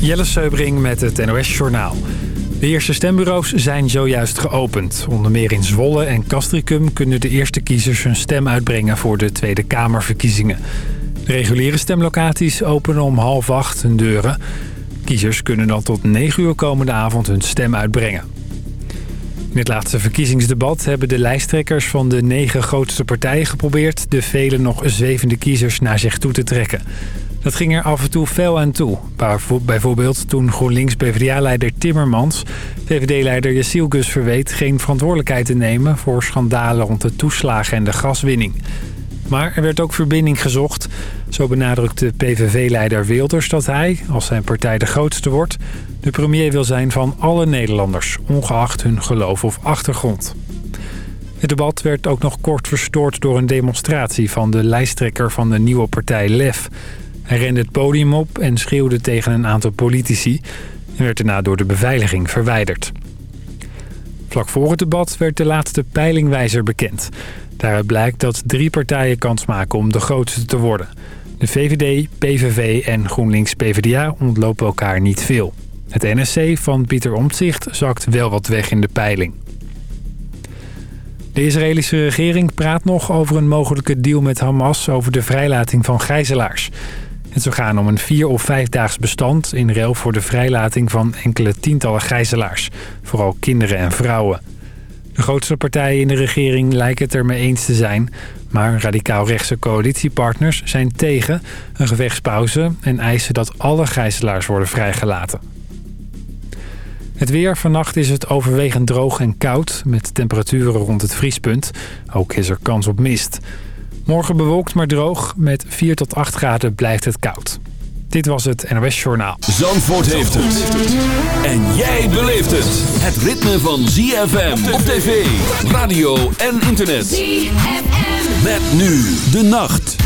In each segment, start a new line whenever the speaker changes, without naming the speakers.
Jelle Seubring met het NOS Journaal. De eerste stembureaus zijn zojuist geopend. Onder meer in Zwolle en Castricum kunnen de eerste kiezers hun stem uitbrengen voor de Tweede Kamerverkiezingen. De reguliere stemlocaties openen om half acht hun deuren. Kiezers kunnen dan tot 9 uur komende avond hun stem uitbrengen. In het laatste verkiezingsdebat hebben de lijsttrekkers van de negen grootste partijen geprobeerd... de vele nog zwevende kiezers naar zich toe te trekken. Dat ging er af en toe fel aan toe. Bijvoorbeeld toen GroenLinks-PVDA-leider Timmermans... VVD-leider Jessiel Gus verweet geen verantwoordelijkheid te nemen... voor schandalen rond de toeslagen en de gaswinning. Maar er werd ook verbinding gezocht. Zo benadrukte PVV-leider Wilders dat hij, als zijn partij de grootste wordt... de premier wil zijn van alle Nederlanders, ongeacht hun geloof of achtergrond. Het debat werd ook nog kort verstoord door een demonstratie... van de lijsttrekker van de nieuwe partij LEF... Hij rende het podium op en schreeuwde tegen een aantal politici... en werd daarna door de beveiliging verwijderd. Vlak voor het debat werd de laatste peilingwijzer bekend. Daaruit blijkt dat drie partijen kans maken om de grootste te worden. De VVD, PVV en GroenLinks-PVDA ontlopen elkaar niet veel. Het NSC van Pieter Omtzigt zakt wel wat weg in de peiling. De Israëlische regering praat nog over een mogelijke deal met Hamas... over de vrijlating van gijzelaars. Het zou gaan om een vier- of vijfdaags bestand... in ruil voor de vrijlating van enkele tientallen gijzelaars. Vooral kinderen en vrouwen. De grootste partijen in de regering lijken het ermee eens te zijn... maar radicaal-rechtse coalitiepartners zijn tegen een gevechtspauze... en eisen dat alle gijzelaars worden vrijgelaten. Het weer. Vannacht is het overwegend droog en koud... met temperaturen rond het vriespunt. Ook is er kans op mist. Morgen bewolkt maar droog. Met 4 tot 8 graden blijft het koud. Dit was het NOS Journaal.
Zandvoort heeft het. En jij beleeft het. Het ritme van ZFM op tv, radio en internet. ZFM. Met nu de nacht.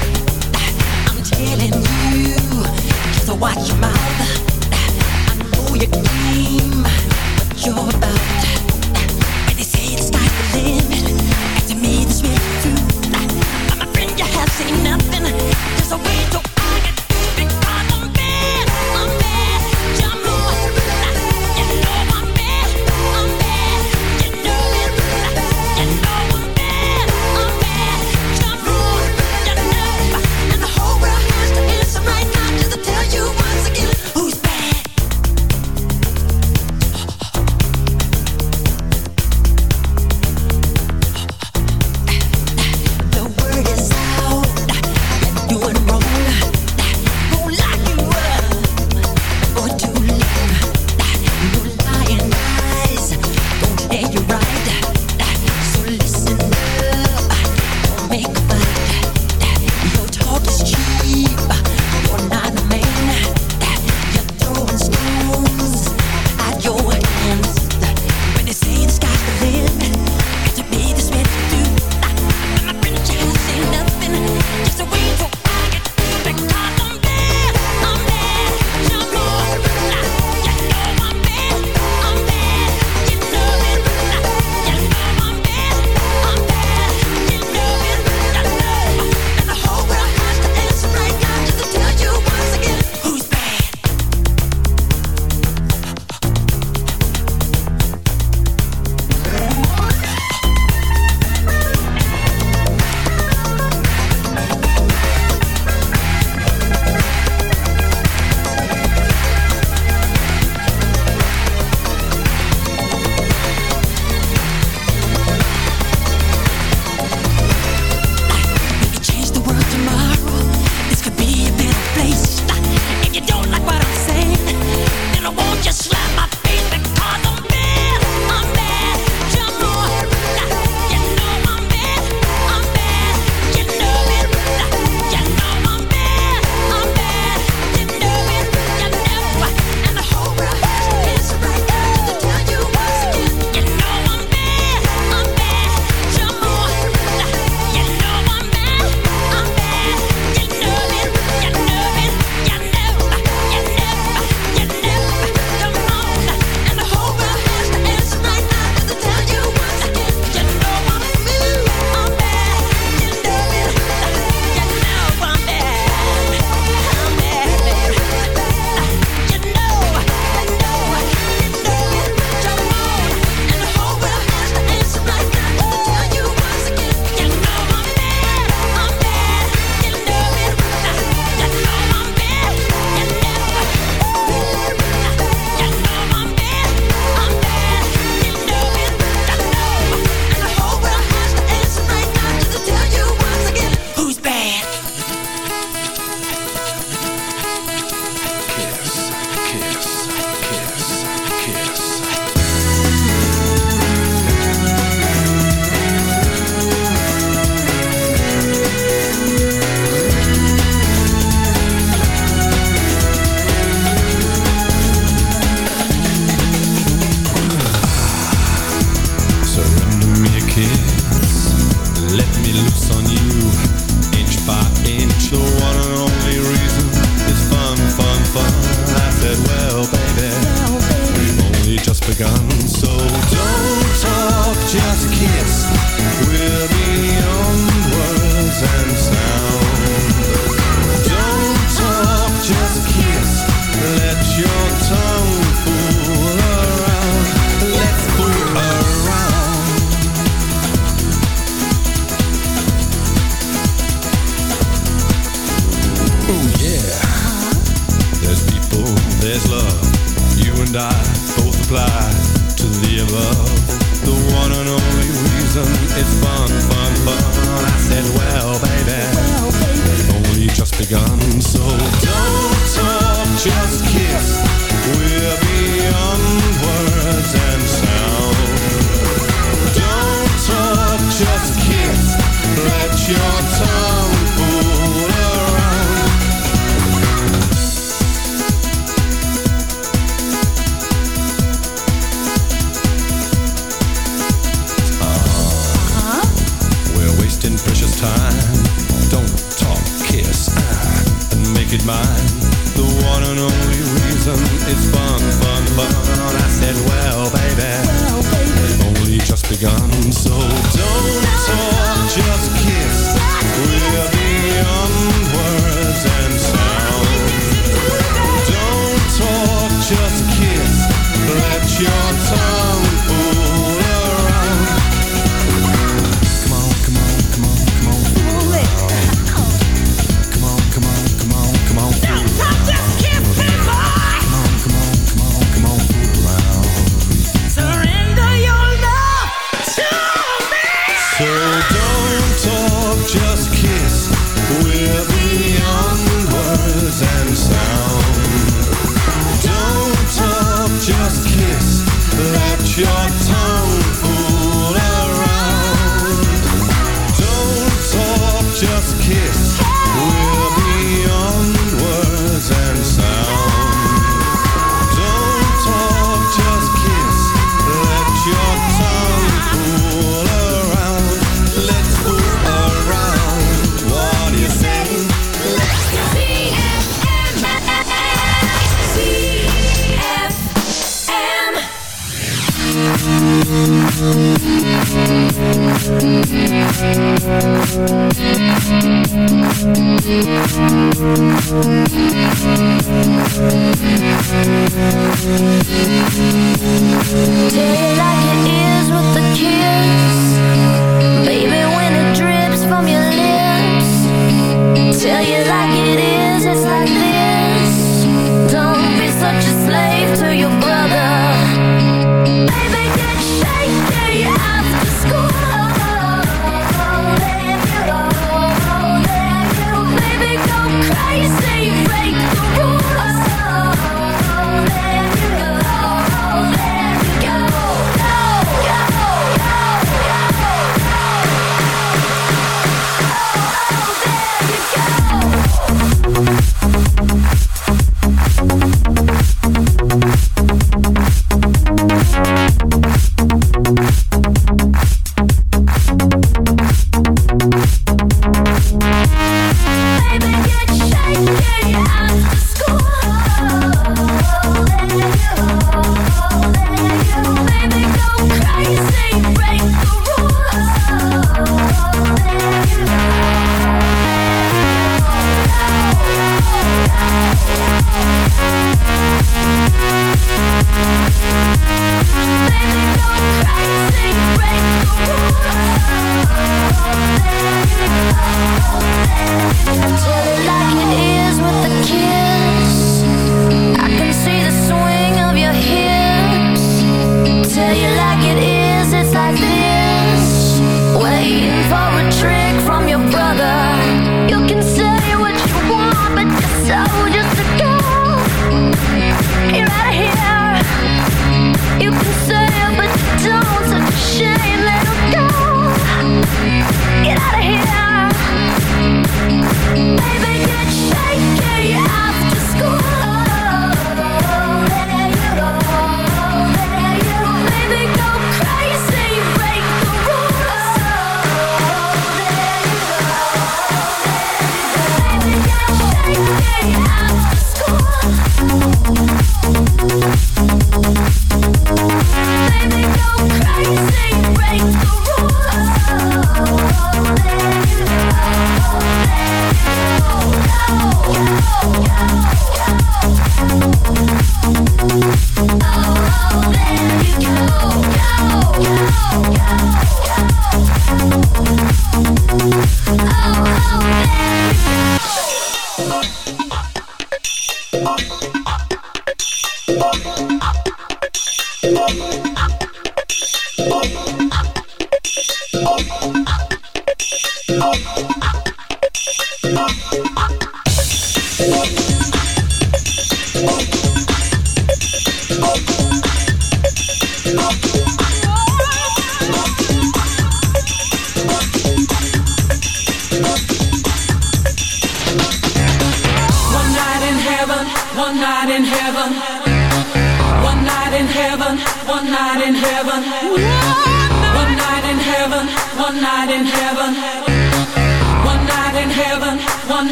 You, just watch your mouth. I know your game, what you're about. They say the sky's the limit, and to me friend, you have seen nothing. A way to
begun. So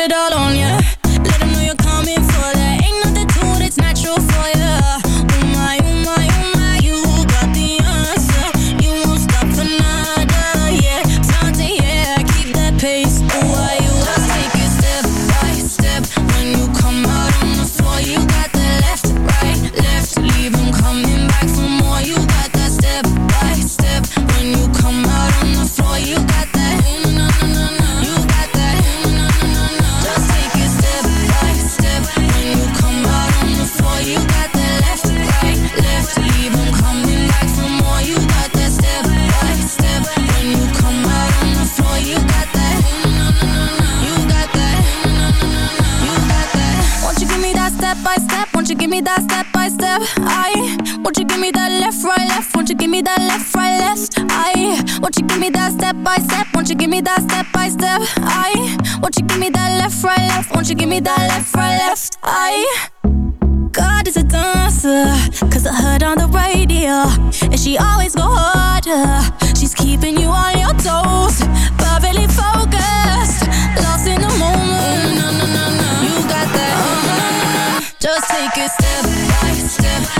it all on you you give me that left, right, left I God is a dancer Cause I heard on the radio And she always go harder. She's keeping you on your toes Perfectly focused Lost in the moment. You got that uh-huh. Just take it step by step.